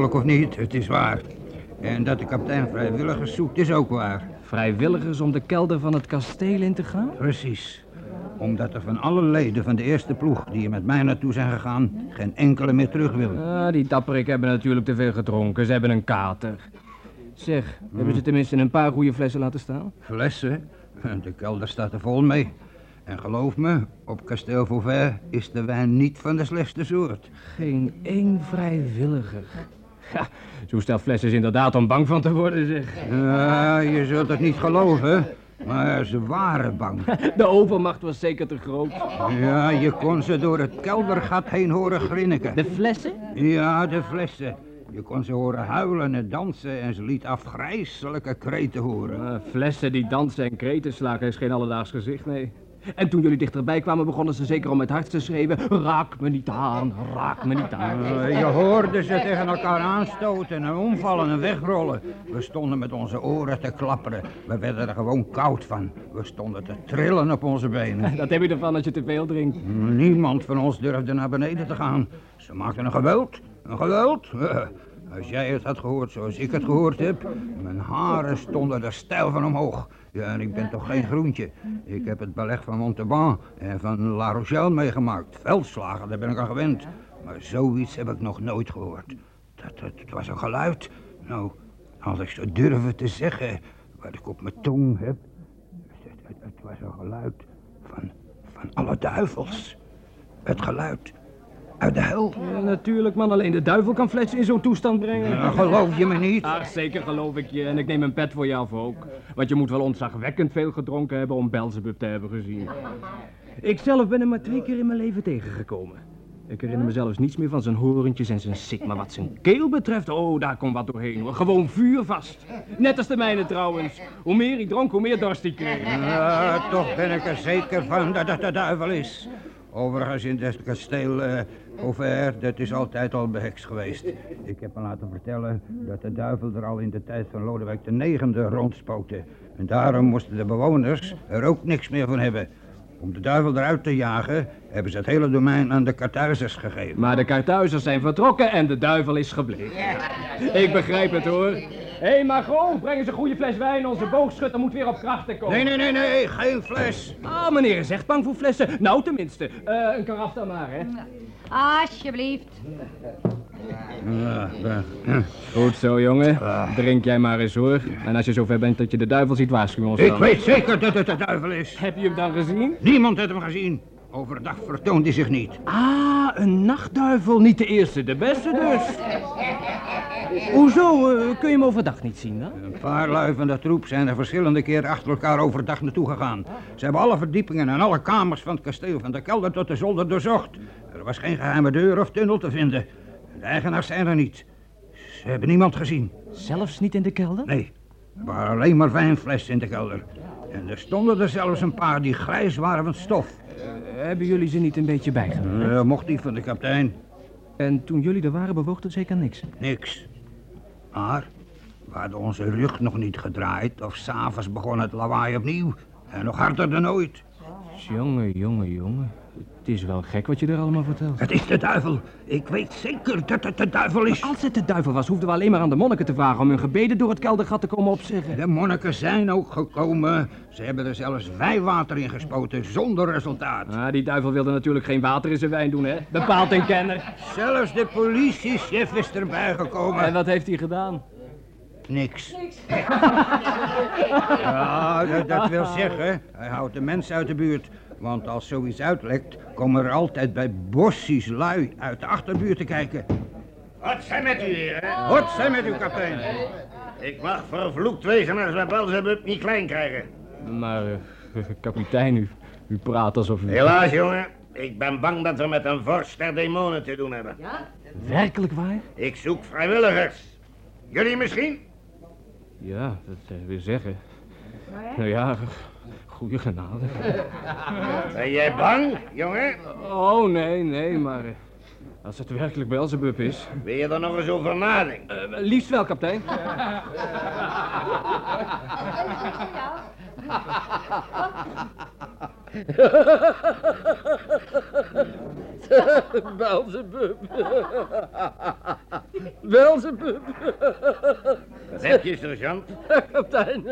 Ongelooflijk of niet, het is waar. En dat de kapitein vrijwilligers zoekt is ook waar. Vrijwilligers om de kelder van het kasteel in te gaan? Precies. Omdat er van alle leden van de eerste ploeg die er met mij naartoe zijn gegaan... geen enkele meer terug willen. Ah, die dapperik hebben natuurlijk te veel gedronken. Ze hebben een kater. Zeg, hebben ze tenminste een paar goede flessen laten staan? Flessen? De kelder staat er vol mee. En geloof me, op kasteel Vauvert is de wijn niet van de slechtste soort. Geen één vrijwilliger. Ja, zo'n stel flessen is inderdaad om bang van te worden, zeg. Ja, je zult het niet geloven, maar ze waren bang. De overmacht was zeker te groot. Ja, je kon ze door het keldergat heen horen grinniken. De flessen? Ja, de flessen. Je kon ze horen huilen en dansen en ze liet afgrijzelijke kreten horen. Flessen die dansen en kreten slaken is geen alledaags gezicht, nee. En toen jullie dichterbij kwamen, begonnen ze zeker om het hart te schreeuwen. Raak me niet aan, raak me niet aan. Uh, je hoorde ze tegen elkaar aanstoten en omvallen en wegrollen. We stonden met onze oren te klapperen. We werden er gewoon koud van. We stonden te trillen op onze benen. Dat heb je ervan als je te veel drinkt. Niemand van ons durfde naar beneden te gaan. Ze maakten een geweld. Een geweld? Als jij het had gehoord zoals ik het gehoord heb, mijn haren stonden er stijl van omhoog. Ja, en ik ben toch geen groentje. Ik heb het beleg van Montauban en van La Rochelle meegemaakt. Veldslagen, daar ben ik aan gewend. Maar zoiets heb ik nog nooit gehoord. Dat, dat, het was een geluid. Nou, als ik zou durven te zeggen wat ik op mijn tong heb. Het, het, het was een geluid van, van alle duivels. Het geluid uit de hel. Ja, natuurlijk, man. Alleen de duivel kan flessen in zo'n toestand brengen. Ja, geloof je me niet? Ach, zeker geloof ik je. En ik neem een pet voor jou ook. Want je moet wel ontzagwekkend veel gedronken hebben om Belzebub te hebben gezien. Ik zelf ben hem maar twee keer in mijn leven tegengekomen. Ik herinner me zelfs niets meer van zijn horentjes en zijn sik. Maar wat zijn keel betreft, oh, daar komt wat doorheen hoor. Gewoon vuurvast. Net als de mijne trouwens. Hoe meer ik dronk, hoe meer dorst ik kreeg. Ja, toch ben ik er zeker van dat het de duivel is. Overigens in het kasteel uh, Auvert, dat is altijd al behekst geweest. Ik heb me laten vertellen dat de duivel er al in de tijd van Lodewijk de negende rondspookte. En daarom moesten de bewoners er ook niks meer van hebben. Om de duivel eruit te jagen, hebben ze het hele domein aan de Karthuizers gegeven. Maar de Karthuizers zijn vertrokken en de duivel is gebleven. Ik begrijp het hoor. Hé, hey Margot, breng eens een goede fles wijn. Onze boogschutter moet weer op krachten komen. Nee, nee, nee, nee, geen fles. Ah, meneer is echt bang voor flessen. Nou, tenminste. Uh, een karaf dan maar, hè. Alsjeblieft. Ja. Goed zo, jongen. Drink jij maar eens, hoor. En als je zover bent dat je de duivel ziet, waarschuw ons Ik dan. weet zeker dat het de duivel is. Heb je hem dan gezien? Niemand heeft hem gezien. Overdag vertoont hij zich niet. Ah, een nachtduivel. Niet de eerste, de beste dus. Hoezo? Uh, kun je hem overdag niet zien dan? Een paar lui van de troep zijn er verschillende keren achter elkaar overdag naartoe gegaan. Ze hebben alle verdiepingen en alle kamers van het kasteel, van de kelder tot de zolder doorzocht. Er was geen geheime deur of tunnel te vinden. De eigenaars zijn er niet. Ze hebben niemand gezien. Zelfs niet in de kelder? Nee, er waren alleen maar wijnflessen in de kelder. En er stonden er zelfs een paar die grijs waren van stof. Uh, hebben jullie ze niet een beetje bijgebracht? Uh, mocht niet van de kapitein. En toen jullie er waren, bewoog er zeker niks? Niks. Maar we hadden onze rug nog niet gedraaid of s'avonds begon het lawaai opnieuw. En nog harder dan ooit. Jongen, jongen, jongen. Het is wel gek wat je er allemaal vertelt. Het is de duivel. Ik weet zeker dat het de duivel is. Als het de duivel was, hoefden we alleen maar aan de monniken te vragen om hun gebeden door het keldergat te komen opzeggen. De monniken zijn ook gekomen. Ze hebben er zelfs wijwater in gespoten, zonder resultaat. Ah, die duivel wilde natuurlijk geen water in zijn wijn doen, hè? Bepaalt een kenner. Zelfs de politiechef is erbij gekomen. En wat heeft hij gedaan? Niks. ja, dat, dat wil zeggen, hij houdt de mensen uit de buurt. Want als zoiets uitlekt, komen er altijd bij bossies lui uit de achterbuurt te kijken. Wat zijn met u, heren? Wat zijn met u, kapitein? Ik mag vervloekt wezen als we Belzebub niet klein krijgen. Maar, uh, kapitein, u, u praat alsof u... Helaas, jongen. Ik ben bang dat we met een vorst der demonen te doen hebben. Ja? Werkelijk waar? Ik zoek vrijwilligers. Jullie misschien? Ja, dat wil zeggen. Nou ja, goede genade. Ben jij bang, jongen? Oh, nee, nee, maar... Uh, als het werkelijk Belzebub is... Wil je er nog eens over nadenken? Uh, liefst wel, kapitein. Belzebub. Belzebub. Wat heb je, sergeant? Kapitein.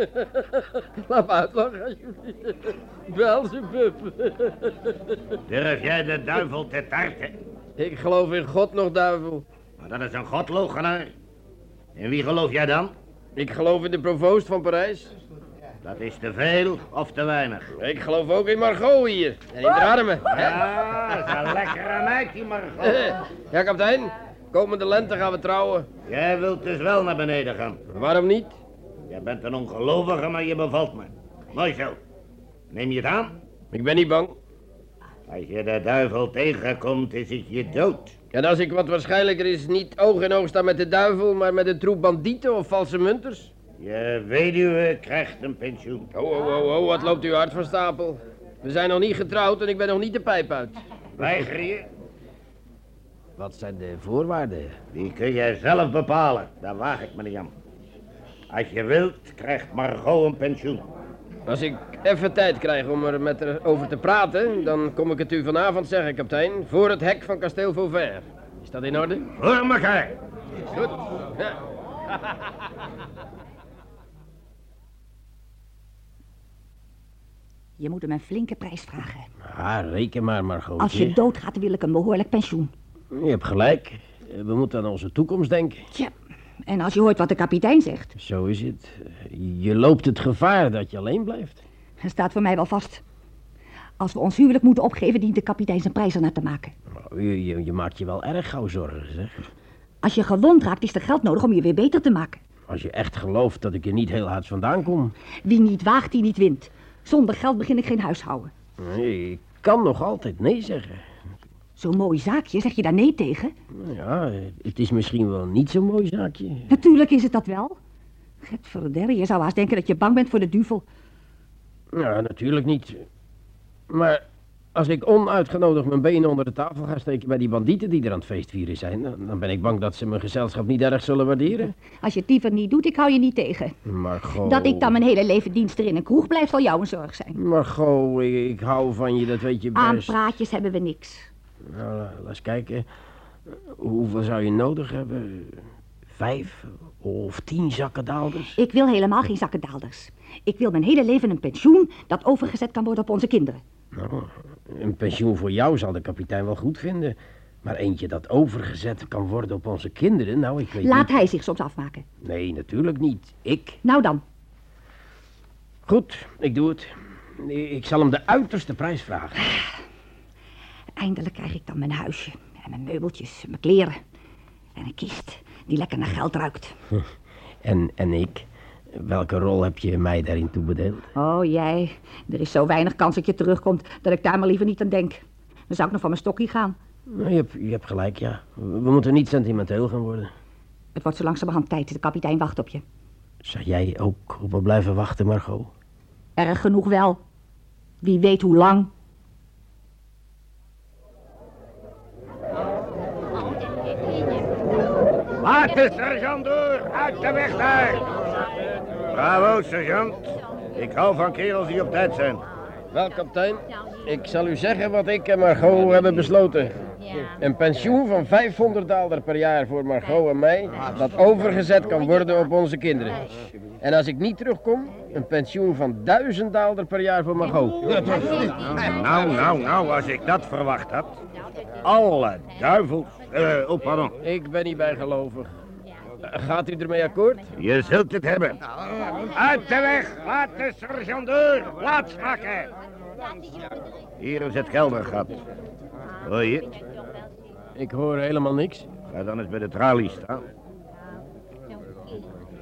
Laat me uitlachen, alsjeblieft. Belzebub. Durf jij de duivel te tarten? Ik geloof in God nog, duivel. Maar dat is een godlogenaar. In wie geloof jij dan? Ik geloof in de provoost van Parijs. Dat is te veel of te weinig. Ik geloof ook in Margot hier. En in de armen. Ja, dat is een lekkere meid, die Margot. Ja, kapitein. Komende lente gaan we trouwen. Jij wilt dus wel naar beneden gaan. Waarom niet? Jij bent een ongelovige, maar je bevalt me. Mooi zo. Neem je het aan? Ik ben niet bang. Als je de duivel tegenkomt, is het je dood. En als ik wat waarschijnlijker is, niet oog in oog sta met de duivel, maar met een troep bandieten of valse munters. Je weduwe krijgt een pensioen. Oh, oh, oh, oh, wat loopt uw hart van stapel? We zijn nog niet getrouwd en ik ben nog niet de pijp uit. Weiger je? Wat zijn de voorwaarden? Die kun jij zelf bepalen. Daar waag ik me niet aan. Als je wilt, krijgt Margot een pensioen. Als ik even tijd krijg om er met haar over te praten, dan kom ik het u vanavond zeggen, kapitein. Voor het hek van kasteel Vauvert. Is dat in orde? Voor elkaar. Goed. Ja. Je moet hem een flinke prijs vragen. Ah, reken maar, Margot. Als je doodgaat, wil ik een behoorlijk pensioen. Je hebt gelijk. We moeten aan onze toekomst denken. Tja, en als je hoort wat de kapitein zegt, Zo is het. Je loopt het gevaar dat je alleen blijft. dan staat voor mij wel vast. Als we ons huwelijk moeten opgeven, dient de kapitein zijn prijs ernaar te maken. Nou, Je, je, je maakt je wel erg gauw zorgen, zeg. Als je gewond raakt, is er geld nodig om je weer beter te maken. Als je echt gelooft dat ik er niet heel hard vandaan kom. Wie niet waagt, die niet wint. Zonder geld begin ik geen huishouden. Nee, ik kan nog altijd nee zeggen. Zo'n mooi zaakje, zeg je daar nee tegen? Nou ja, het is misschien wel niet zo'n mooi zaakje. Natuurlijk is het dat wel. Getverderde, je zou haast denken dat je bang bent voor de duvel. Ja, natuurlijk niet. Maar als ik onuitgenodigd mijn benen onder de tafel ga steken bij die bandieten die er aan het feestvieren zijn, dan, dan ben ik bang dat ze mijn gezelschap niet erg zullen waarderen. Als je het liever niet doet, ik hou je niet tegen. Margot... Dat ik dan mijn hele leven dienster in een kroeg blijf, zal jou een zorg zijn. Margot, ik, ik hou van je, dat weet je Aan best. praatjes hebben we niks. Nou, la- laat eens kijken. Hoeveel zou je nodig hebben? Vijf of tien zakken daalders? Ik wil helemaal geen zakkendaalders. Ik wil mijn hele leven een pensioen dat overgezet kan worden op onze kinderen. Nou, een pensioen voor jou zal de kapitein wel goed vinden. Maar eentje dat overgezet kan worden op onze kinderen, nou, ik weet Laat niet... hij zich soms afmaken. Nee, natuurlijk niet. Ik. Nou dan, Goed, ik doe het. Ik zal hem de uiterste prijs vragen. eindelijk krijg ik dan mijn huisje. En mijn meubeltjes, mijn kleren. En een kist die lekker naar geld ruikt. En, en ik? Welke rol heb je mij daarin toebedeeld? Oh, jij. Er is zo weinig kans dat je terugkomt dat ik daar maar liever niet aan denk. Dan zou ik nog van mijn stokje gaan. Nou, je, hebt, je hebt gelijk, ja. We moeten niet sentimenteel gaan worden. Het wordt zo langzamerhand tijd. De kapitein wacht op je. Zou jij ook op me blijven wachten, Margot? Erg genoeg wel. Wie weet hoe lang. Laat de sergeant door! Uit de weg daar! Bravo, sergeant. Ik hou van kerels die op tijd zijn. Wel, kapitein, ik zal u zeggen wat ik en Margot hebben besloten. Een pensioen van 500 daalder per jaar voor Margot en mij, dat overgezet kan worden op onze kinderen. En als ik niet terugkom, een pensioen van 1000 daalder per jaar voor Margot. Nou, nou, nou, als ik dat verwacht had. Alle duivels. Eh, oh, pardon. Ik ben niet bijgelovig. Gaat u ermee akkoord? Je zult het hebben. Uit de weg! Laat de sergeant door! Plaats maken! Hier is het keldergat. Hoor je het? Ik hoor helemaal niks. Ga dan eens bij de tralies staan.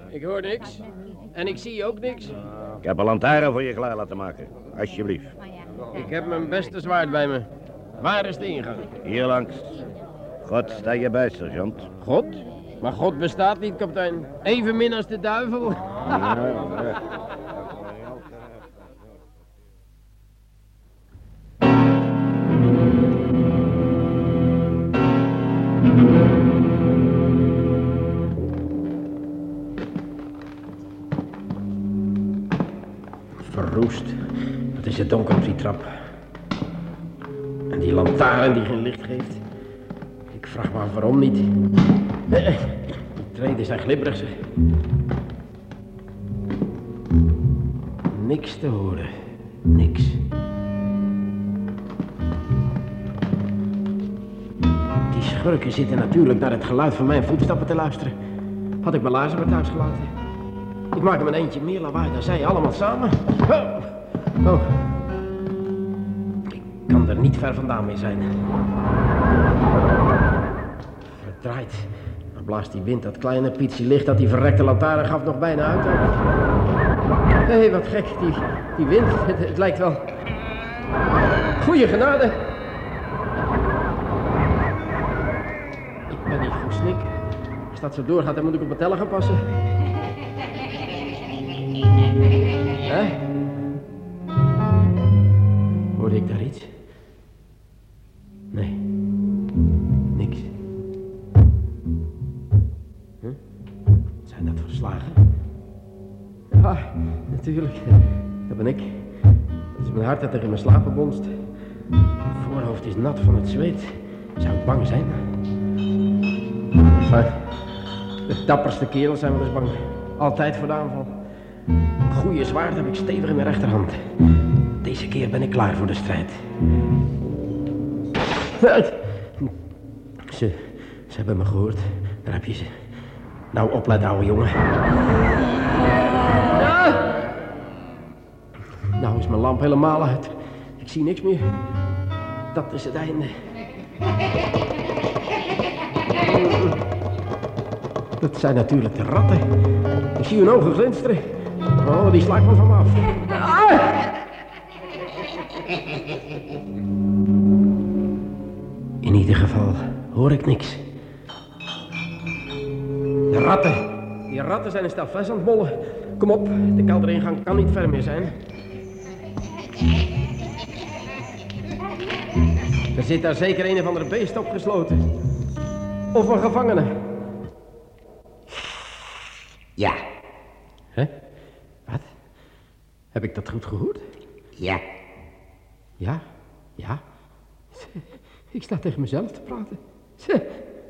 Ik hoor niks. En ik zie ook niks. Ik heb een lantaarn voor je klaar laten maken. Alsjeblieft. Ik heb mijn beste zwaard bij me. Waar is de ingang? Hier langs. God, sta je bij, sergeant. God? Maar God bestaat niet, kapitein. Evenmin als de duivel. Verroest. Wat is het donker op die trap. En die lantaarn die geen licht geeft. Ik vraag me af waarom niet. Eh, treden zijn glibberig, zeg. Niks te horen. Niks. Die schurken zitten natuurlijk naar het geluid van mijn voetstappen te luisteren. Had ik mijn laarzen maar thuis gelaten. Ik maak hem een eentje meer lawaai dan zij allemaal samen. Oh. oh. Ik kan er niet ver vandaan mee zijn. Verdraaid. Blaast die wind dat kleine pietje licht dat die verrekte lantaarn gaf nog bijna uit. Hé, hey, wat gek, die, wind, het, het lijkt wel... Goeie genade. Ik ben niet goed snik. Als dat zo doorgaat, dan moet ik op mijn tellen gaan passen. Dat is mijn slapen bonst. Mijn voorhoofd is nat van het zweet. Zou ik bang zijn? Maar de dapperste kerels zijn wel eens bang. Altijd voor de aanval. Een goede zwaard heb ik stevig in mijn rechterhand. Deze keer ben ik klaar voor de strijd. Ze, ze hebben me gehoord. Daar heb je ze. Nou, oplet, ouwe jongen. Nou is mijn lamp helemaal uit. Ik zie niks meer. Dat is het einde. Dat zijn natuurlijk de ratten. Ik zie hun ogen glinsteren. Oh, die slaakt me van me af. In ieder geval hoor ik niks. De ratten. Die ratten zijn een stel fles aan het mollen. Kom op, de kelderingang kan niet ver meer zijn. Zit daar zeker een of andere beest opgesloten. Of een gevangene. Ja, Hè? Wat? Heb ik dat goed gehoord? ja. Ja, ja. Ik sta tegen mezelf te praten.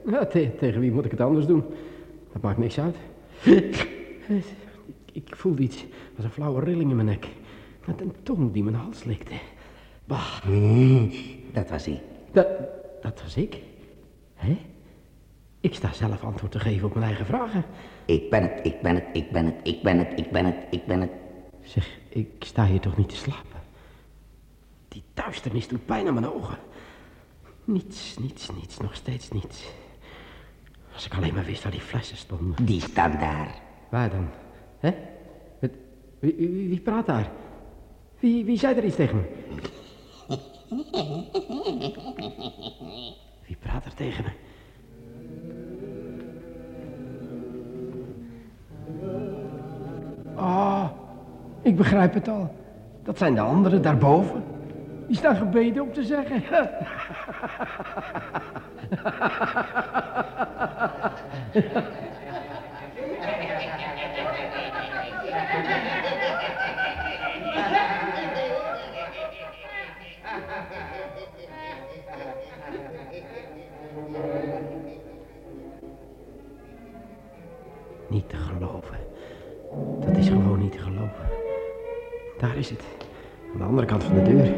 Nou, te- tegen wie moet ik het anders doen? Dat maakt niks uit. Ik voelde iets als een flauwe rilling in mijn nek. Met een tong die mijn hals likte. Bah, Dat was hij. dat, dat was ik. Hè? Ik sta zelf antwoord te geven op mijn eigen vragen. Ik ben het, ik ben het, ik ben het, ik ben het, ik ben het, ik ben het. Zeg, ik sta hier toch niet te slapen? Die duisternis doet pijn aan mijn ogen. Niets, niets, niets, nog steeds niets. Als ik alleen maar wist waar die flessen stonden. Die staan daar. Waar dan? Hè? Met, wie, wie, wie praat daar? Wie, wie zei er iets tegen me? Wie praat er tegen me? Ah, ik begrijp het al. Dat zijn de anderen daarboven. Die staan gebeden om te zeggen. Niet te geloven. Dat is gewoon niet te geloven. Daar is het. Aan de andere kant van de deur.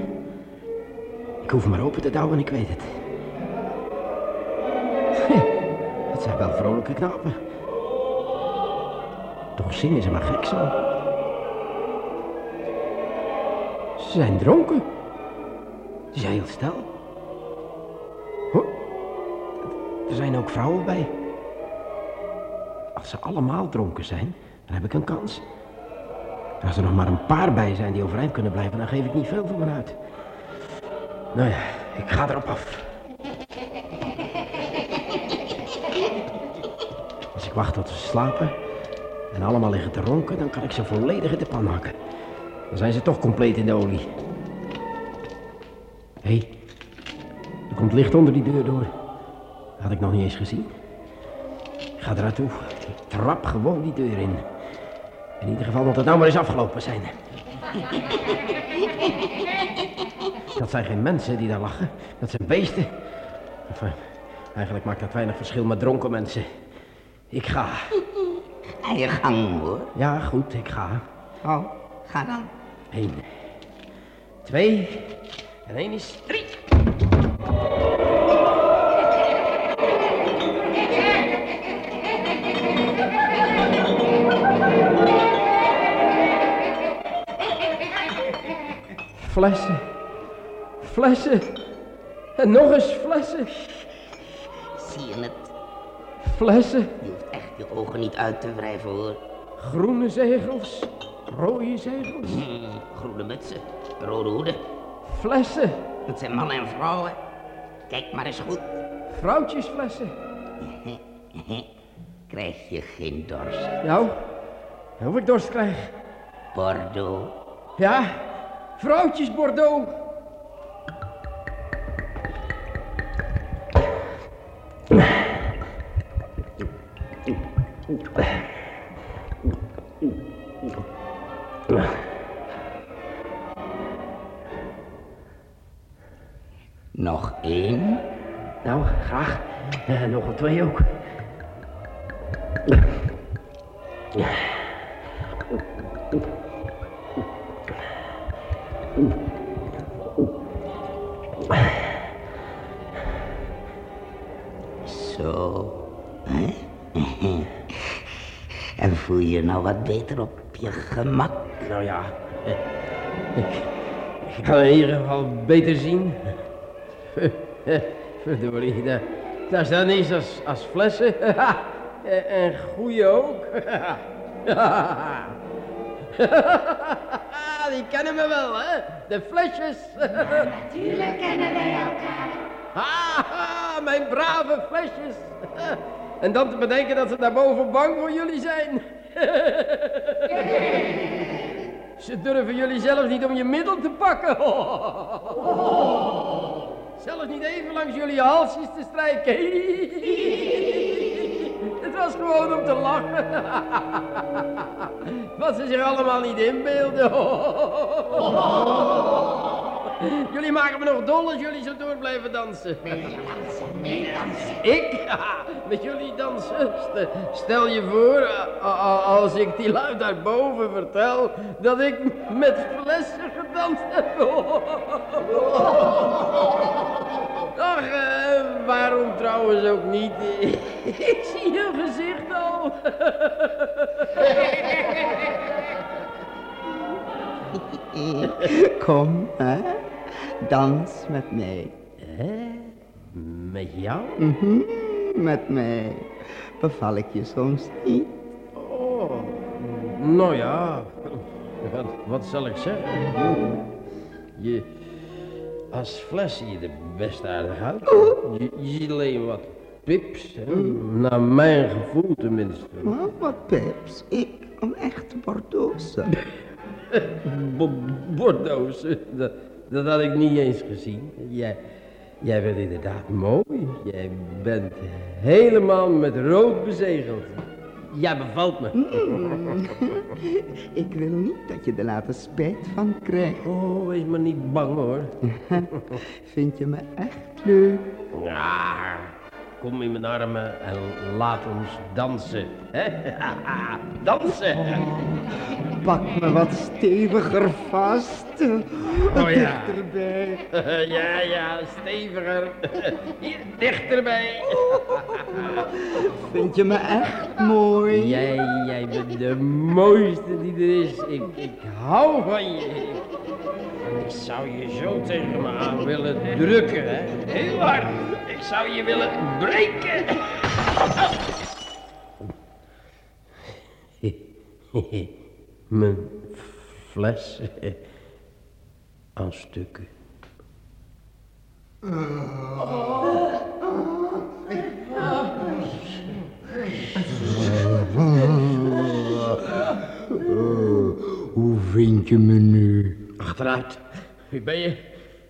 Ik hoef maar open te douwen en ik weet het. Het zijn wel vrolijke knapen. Toch zingen ze maar gek zo. Ze zijn dronken. Ze zijn heel stel. Er zijn ook vrouwen bij. Als ze allemaal dronken zijn, dan heb ik een kans. Als er nog maar een paar bij zijn die overeind kunnen blijven, dan geef ik niet veel voor me uit. Nou ja, ik ga erop af. Als ik wacht tot ze slapen en allemaal liggen te ronken, dan kan ik ze volledig in de pan hakken. Dan zijn ze toch compleet in de olie. Hé, hey, er komt licht onder die deur door. Had ik nog niet eens gezien. Ik ga eruit toe. Trap gewoon die deur in. In ieder geval moet het nou maar eens afgelopen zijn. Dat zijn geen mensen die daar lachen. Dat zijn beesten. Enfin, eigenlijk maakt dat weinig verschil met dronken mensen. Ik ga. Ga je gang, hoor. Ja, goed, ik ga. Oh, ga dan. Eén, twee en één is drie. Flessen. Flessen. En nog eens flessen. Zie je het? Flessen. Je hoeft echt je ogen niet uit te wrijven, hoor. Groene zegels. Rode zegels. Hmm, groene mutsen, rode hoeden. Flessen. Het zijn mannen en vrouwen. Kijk maar eens goed. Vrouwtjesflessen. Krijg je geen dorst. Nou, of ik dorst krijg. Bordeaux. Ja, vrouwtjes Bordeaux. Nog één? Nou, graag. Eh, nog een twee ook. Beter op je gemak? Nou ja, ik, ik kan in ieder geval beter zien. Verdorie, daar, daar staat niets als, als flessen. En- en goeie ook. Die kennen me wel, hè? De flesjes. Natuurlijk kennen wij elkaar. Ah, mijn brave flesjes. En dan te bedenken dat ze daarboven bang voor jullie zijn. Ze durven jullie zelfs niet om je middel te pakken. Zelfs niet even langs jullie halsjes te strijken. Het was gewoon om te lachen. Wat ze zich allemaal niet inbeelden. Jullie maken me nog dol als jullie zo door blijven dansen. Ik? Met jullie dansen? Ste- Stel je voor, als ik die luid daarboven vertel, dat ik met flessen gedanst heb. Ach, eh, waarom trouwens ook niet? Ik zie je gezicht al. Kom, hè? Dans met mij. Met jou? Mhm, met mij. Beval ik je soms niet? Oh, nou ja, wat, wat zal ik zeggen? Je, als fles zie je er best aardig uit. Je, je ziet alleen wat pips, hè? naar mijn gevoel tenminste. Oh, wat peps. Ik, een echte Bordeauxse. Bo- Bordeaux, dat, dat had ik niet eens gezien. Jij, jij bent inderdaad mooi. Jij bent helemaal met rood bezegeld. Jij bevalt me. Ik wil niet dat je er later spijt van krijgt. Oh, wees maar niet bang hoor. Vind je me echt leuk? Ja, kom in mijn armen en laat ons dansen. hè? dansen! Pak me wat steviger vast. Oh ja. Dichterbij. ja, ja, steviger. Hier, dichterbij. Vind je me echt mooi? Jij, jij bent de mooiste die er is. Ik, ik hou van je. Ik, zou je zo tegen me aan willen drukken, hè. Heel hard. Ik zou je willen breken. Mijn fles aan stukken. Hoe vind je me nu? Achteruit. Wie ben je?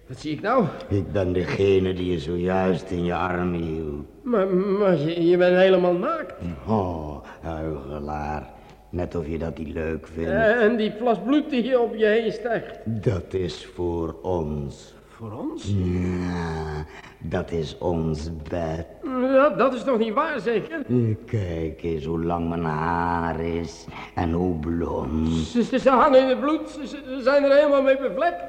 Wat zie ik nou? Ik ben degene die je zojuist in je armen hield. Maar, maar je, je bent helemaal naakt. Oh, huigelaar. Net of je dat niet leuk vindt. Eh, En die plas bloed die hier op je heen stijgt. Dat is voor ons. Voor ons? Ja, dat is ons bed. Dat, dat is toch niet waar, zeker? Kijk eens hoe lang mijn haar is en hoe blond. Ze, ze, ze hangen in het bloed. Ze, ze zijn er helemaal mee bevlekt.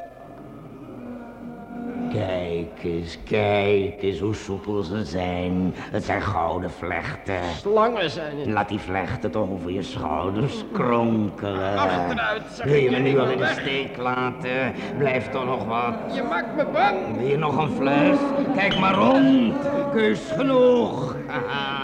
Kijk eens, kijk eens hoe soepel ze zijn. Het zijn gouden vlechten. Slangen zijn het. Laat die vlechten toch over je schouders kronkelen. Achteruit, zeg Wil je me nu al in de steek laten? Blijf toch nog wat. Je maakt me bang. Wil je nog een fles? Kijk maar rond. Kus genoeg. Ik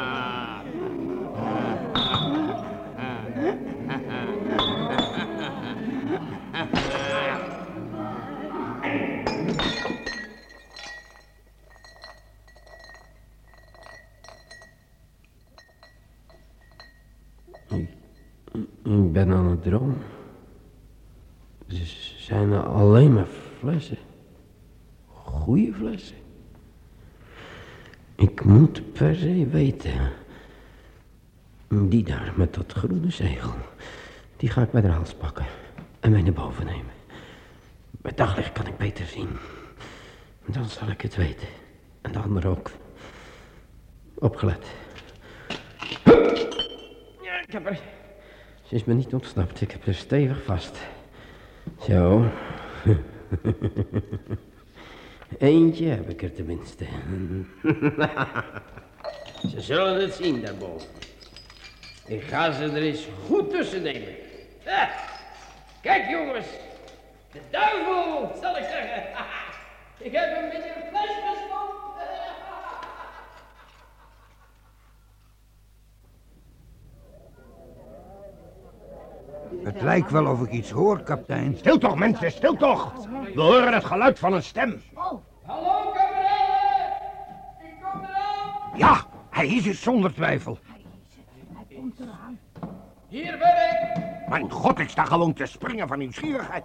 Ik moet per se weten. Die daar met dat groene zegel. Die ga ik bij de hals pakken. En mee naar boven nemen. Bij daglicht kan ik beter zien. Dan zal ik het weten. En de ander ook. Opgelet. Ja, ik heb er... Ze is me niet ontsnapt. Ik heb er stevig vast. Zo. Eentje heb ik er tenminste. Ze zullen het zien daarboven. Ik ga ze er eens goed tussen nemen. Kijk jongens. De duivel, zal ik zeggen. ik heb hem een Het lijkt wel of ik iets hoor, kapitein. Stil toch, mensen, stil toch. We horen het geluid van een stem. Hallo kameraden. Ik kom eraan. Ja, hij is het zonder twijfel. Hier ben ik. Mijn god, ik sta gewoon te springen van nieuwsgierigheid.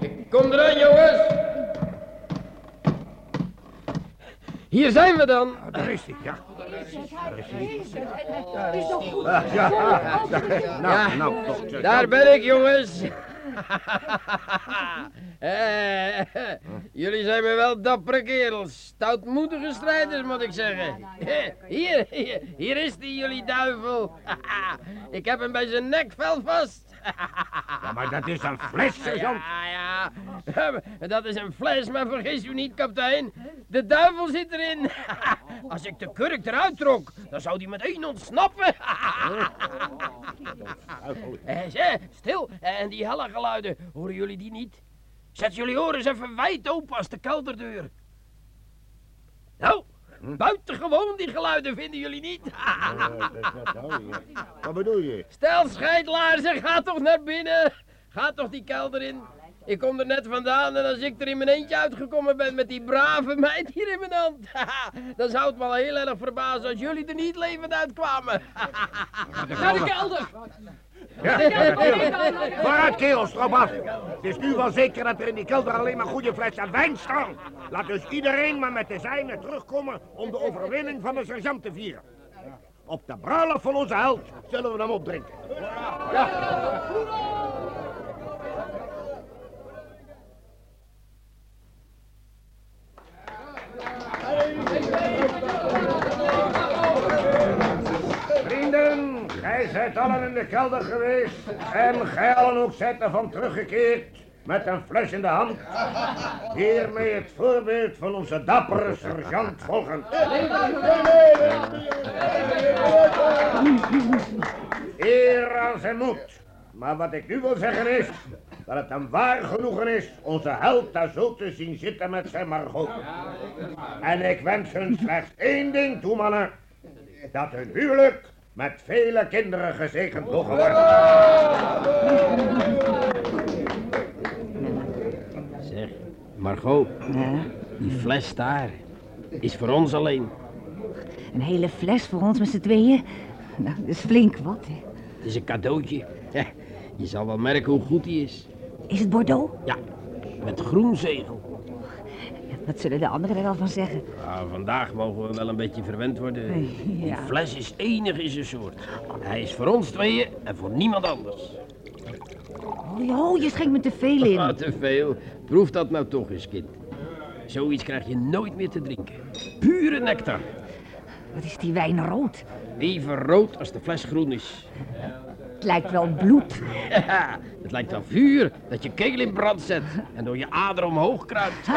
Ik kom eraan jongens. Hier zijn we dan. Ah, Daar is hij, ja. Ja, nou, toch. Daar ben ik, jongens. Eh, jullie zijn me wel dappere kerels. Stoutmoedige strijders, moet ik zeggen. Hier, hier, hier is die, jullie duivel. Ik heb hem bij zijn nekvel vast. Ja, maar dat is een fles, sergeant. Ja, ja. Dat is een fles, maar vergis u niet, kapitein. De duivel zit erin. Als ik de kurk eruit trok, dan zou die meteen ontsnappen. Eh, zeg, stil. En die helle geluiden, horen jullie die niet? Zet jullie oren eens even wijd open als de kelderdeur. Nou, buitengewoon die geluiden, vinden jullie niet? Wat bedoel je? Stel, scheidlaarzen, ga toch naar binnen. Ga toch die kelder in. Ik kom er net vandaan en als ik er in mijn eentje uitgekomen ben met die brave meid hier in mijn hand, dan zou het me wel heel erg verbazen als jullie er niet levend uitkwamen. Naar de kelder! Ja, natuurlijk. Vooruit, kerels, af. Het is nu wel zeker dat er in die kelder alleen maar goede flessen wijn staan. Laat dus iedereen maar met de zijne terugkomen om de overwinning van de sergeant te vieren. Op de bruiloft van onze held zullen we hem opdrinken. Vrienden, gij zijt allen in de kelder geweest en gij allen ook zijt ervan teruggekeerd met een fles in de hand. Hiermee het voorbeeld van onze dappere sergeant volgend. Eer aan zijn moed. Maar wat ik nu wil zeggen is dat het een waar genoegen is onze held daar zo te zien zitten met zijn Margot. En ik wens hun slechts één ding toe, mannen. Dat hun huwelijk met vele kinderen gezegend mogen worden. Zeg, Margot, die fles daar is voor ons alleen. Een hele fles voor ons met z'n tweeën. Nou, dat is flink wat, hè. Het is een cadeautje. Ja, Je zal wel merken hoe goed die is. Is het Bordeaux? Ja, met groen zegel. Wat zullen de anderen er wel van zeggen? Nou, vandaag mogen we wel een beetje verwend worden. Die Ja. fles is enig in zijn soort. Hij is voor ons tweeën en voor niemand anders. Oh, oh, je schenkt me te veel in. Ah, te veel. Proef dat nou toch eens, kind. Zoiets krijg je nooit meer te drinken. Pure nectar. Wat is die wijn rood? Even rood als de fles groen is. Het lijkt wel bloed. Ja, het lijkt wel vuur dat je keel in brand zet en door je ader omhoog kruipt.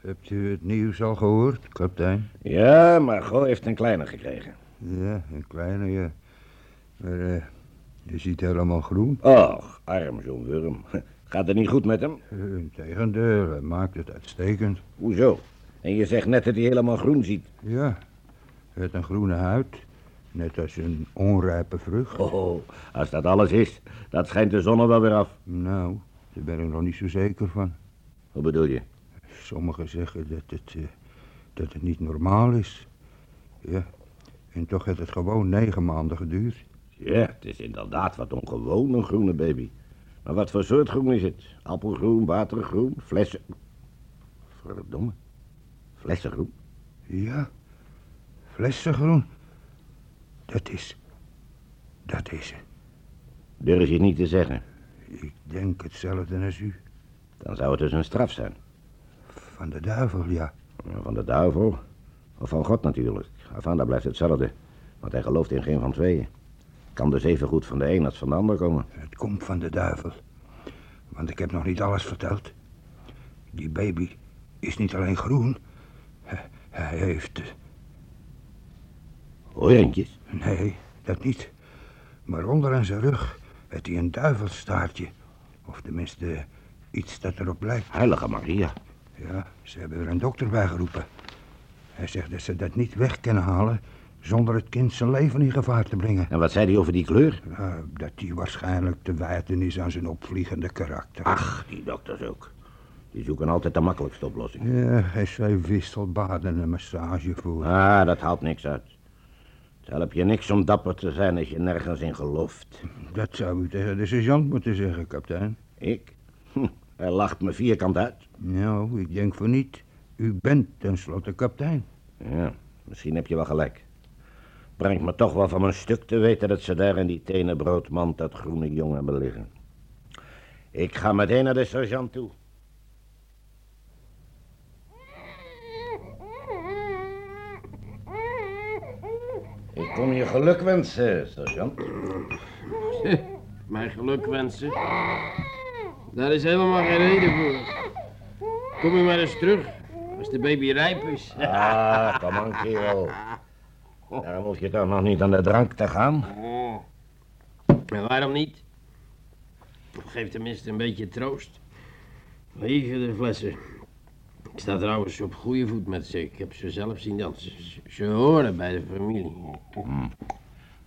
Hebt u het nieuws al gehoord, kapitein? Ja, Margot heeft een kleine gekregen. Ja, een kleine, ja. Maar eh, je ziet helemaal groen. Och, arm zo'n wurm. Gaat het niet goed met hem? Integendeel, hij maakt het uitstekend. Hoezo? En je zegt net dat hij helemaal groen ziet. Ja, hij heeft een groene huid. Net als een onrijpe vrucht. Oh, als dat alles is, dat schijnt de zon er wel weer af. Nou, daar ben ik nog niet zo zeker van. Hoe bedoel je? Sommigen zeggen dat het, eh, dat het niet normaal is. Ja, en toch heeft het gewoon negen maanden geduurd. Ja, het is inderdaad wat ongewoon, een groene baby. Maar wat voor soort groen is het? Appelgroen, watergroen, flessen... Verdomme. Flessengroen? Ja, flessengroen. Dat is... Dat is het. Durf je niet te zeggen? Ik denk hetzelfde als u. Dan zou het dus een straf zijn. Van de duivel, ja. Van de duivel. Of van God natuurlijk. Daar blijft hetzelfde. Want hij gelooft in geen van tweeën. Kan dus even goed van de een als van de ander komen. Het komt van de duivel. Want ik heb nog niet alles verteld. Die baby is niet alleen groen. Hij, heeft... eh, Oorentjes? Nee, dat niet. Maar onder aan zijn rug heeft hij een duivelstaartje. Of tenminste, iets dat erop lijkt. Heilige Maria. Ja, ze hebben er een dokter bij geroepen. Hij zegt dat ze dat niet weg kunnen halen... zonder het kind zijn leven in gevaar te brengen. En wat zei hij over die kleur? Ja, dat die waarschijnlijk te wijten is aan zijn opvliegende karakter. Ach, die dokters ook. Die zoeken altijd de makkelijkste oplossing. Ja, hij zei wisselbaden en massage voor. Ah, dat haalt niks uit. Het helpt je niks om dapper te zijn als je nergens in gelooft. Dat zou u tegen de sergeant moeten zeggen, kapitein. Ik? Hm, hij lacht me vierkant uit. Nou, ik denk voor niet. U bent tenslotte kapitein. Ja, misschien heb je wel gelijk. Brengt me toch wel van mijn stuk te weten dat ze daar in die tenen broodmand dat groene jongen hebben liggen. Ik ga meteen naar de sergeant toe. Ik kom je geluk wensen, sergeant. Mijn geluk wensen. Daar is helemaal geen reden voor. Kom je maar eens terug, als de baby rijp is. Ah, kom aan, kerel. Daarom hoef je toch nog niet aan de drank te gaan. En waarom niet? Geef tenminste een beetje troost. Hier de flessen. Ik sta trouwens op goede voet met ze. Ik heb ze zelf zien dansen. Ze, horen bij de familie.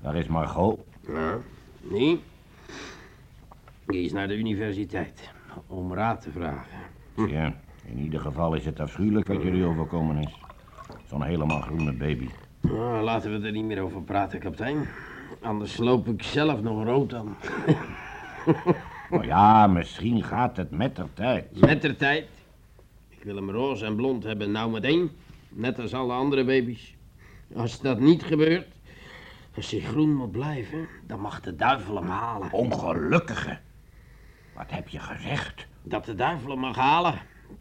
Daar is Margot. Ja, nee. Die is naar de universiteit om raad te vragen. Ja, in ieder geval is het afschuwelijk wat jullie overkomen is. Zo'n helemaal groene baby. Nou, laten we er niet meer over praten, kapitein. Anders loop ik zelf nog rood aan. Nou ja, misschien gaat het met de tijd. Met de tijd. Ik wil hem roze en blond hebben, nou meteen. Net als alle andere baby's. Als dat niet gebeurt, als hij groen moet blijven, dan mag de duivel hem halen. Ongelukkige. Wat heb je gezegd? Dat de duivel hem mag halen,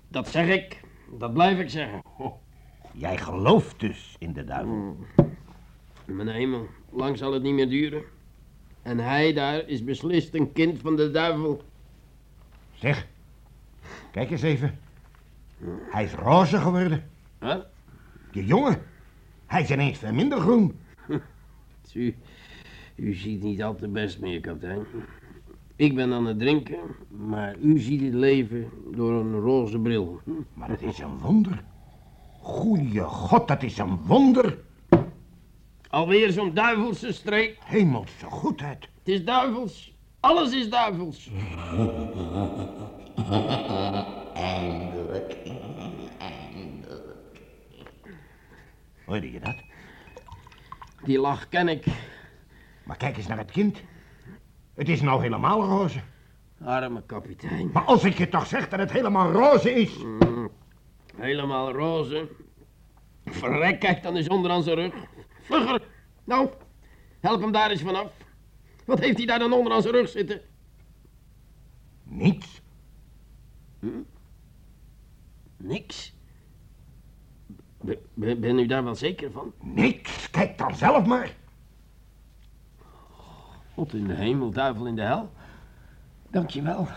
dat zeg ik. Dat blijf ik zeggen. Jij gelooft dus in de duivel. Mijn hemel, lang zal het niet meer duren. En hij daar is beslist een kind van de duivel. Zeg, kijk eens even. Hij is roze geworden. Huh? Die jongen, hij is ineens veel minder groen. U, u ziet niet al te best meer, kapitein. Ik ben aan het drinken, maar u ziet het leven door een roze bril. Maar het is een wonder. Goeie god, dat is een wonder. Alweer zo'n duivelse streek. Hemelse goedheid. Het is duivels. Alles is duivels. Eindelijk. Hoorde je dat? Die lach ken ik. Maar kijk eens naar het kind. Het is nou helemaal roze. Arme kapitein. Maar als ik je toch zeg dat het helemaal roze is. Helemaal roze. Verrek, kijk dan eens onder aan zijn rug. Vlugger. Nou, help hem daar eens vanaf. Wat heeft hij daar dan onder aan zijn rug zitten? Niets. Niks. Ben, u daar wel zeker van? Niks. Kijk dan zelf maar. God in de hemel, duivel in de hel. Dankjewel.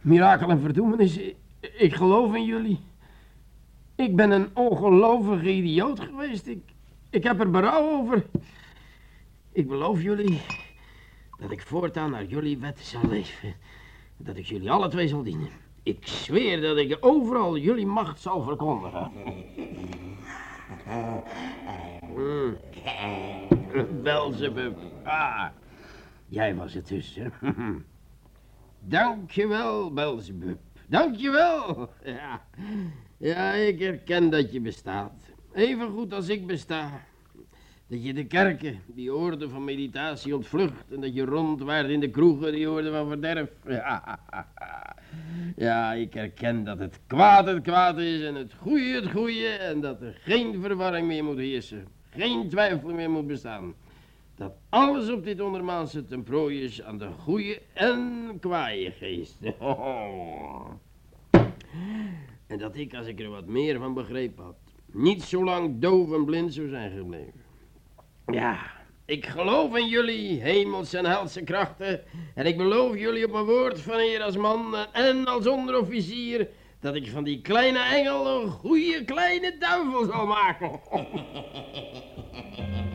Mirakel en verdoemenis, ik geloof in jullie. Ik ben een ongelovige idioot geweest. Ik, ik heb er berouw over. Ik beloof jullie dat ik voortaan naar jullie wet zal leven. Dat ik jullie alle twee zal dienen. Ik zweer dat ik overal jullie macht zal verkondigen. Mm. Belzebub. Ah, jij was het dus, hè? Dankjewel, Belzebub. Dankjewel. Ja. Ja, ik herken dat je bestaat. Even goed als ik besta. Dat je de kerken, die orde van meditatie ontvlucht. En dat je rondwaart in de kroegen, die orde van verderf. Ja, ik herken dat het kwaad het kwaad is en het goede het goede. En dat er geen verwarring meer moet heersen. Geen twijfel meer moet bestaan. Dat alles op dit ondermaanse ten prooi is aan de goede en kwaaie geest. En dat ik, als ik er wat meer van begrepen had, niet zo lang doof en blind zou zijn gebleven. Ja, ik geloof in jullie hemelse en helse krachten. En ik beloof jullie op mijn woord van eer als man en als onderofficier... dat ik van die kleine engel een goede kleine duivel zal maken.